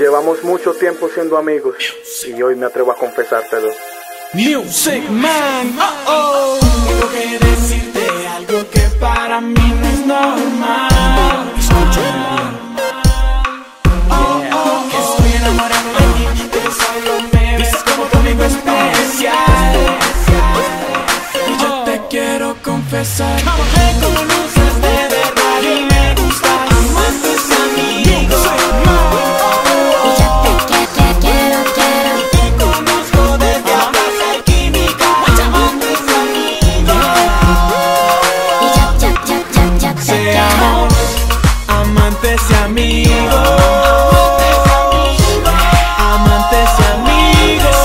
Llevamos mucho tiempo siendo amigos y hoy me atrevo a confesártelo. Music Man, oh oh. Tengo que decirte algo que para mí no es normal. Escúchame Oh oh, que estoy enamorado de ti, pero solo me ves como tu amigo especial. Y yo te quiero confesar amantes y amigos. Amantes y amigos.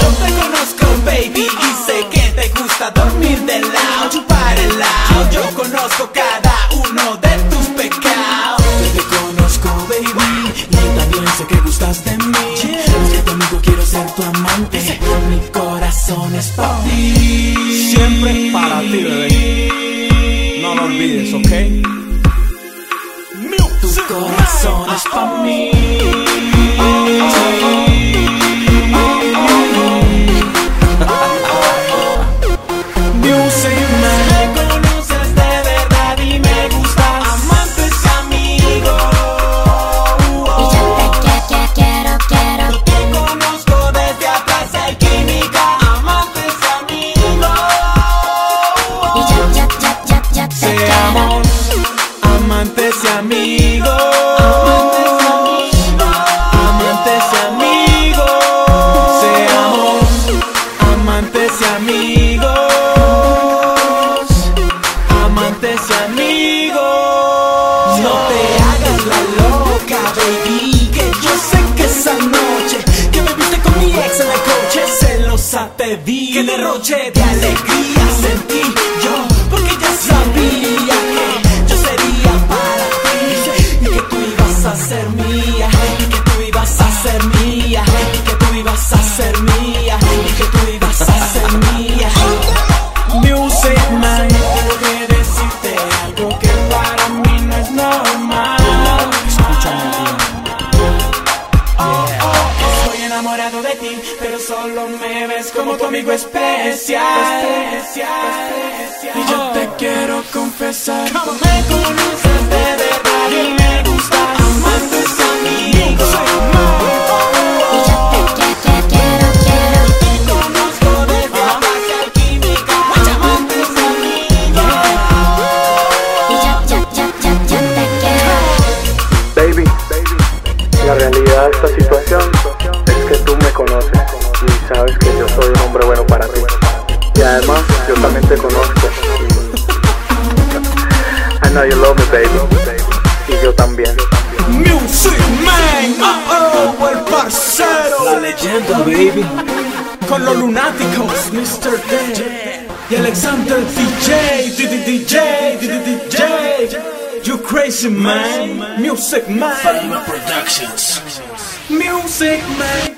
Yo te conozco, baby, y sé que te gusta dormir de lado, chupar el lado. Yo conozco cada uno de tus pecados. Yo te conozco, baby, y también sé que gustas de mí. Es que tu amigo quiero ser tu amante. Mi corazón es para ti. Siempre para ti, bebé. No lo olvides, ¿ok? Tu corazón es pa' amantes y amigos. Amantes y amigos. No te hagas la loca, baby. Que yo sé que esa noche que me viste con mi ex en el coche, celosa te vi. Que derroche de alegría sentí enamorado de ti, pero solo me ves como tu amigo especial. Y yo te quiero confesar, me conoces de verdad y me gustas. Y amigos. Y yo te que- que- quiero, quiero. Te conozco desde atrás, hay química. Amantes y amigos. Y yo, yo, yo, yo, yo te quiero. Baby, la realidad de esta situación que tú me conoces y sabes que yo soy un hombre bueno para ti. Y además, yo también te conozco. I know you love me, baby. Y yo también. Music Man, oh oh, el parcero. La leyenda, baby. Con los lunáticos, Mr. D. Y Alexander DJ, DJ, DJ, DJ. You crazy man, Music Man, Productions. Music Man.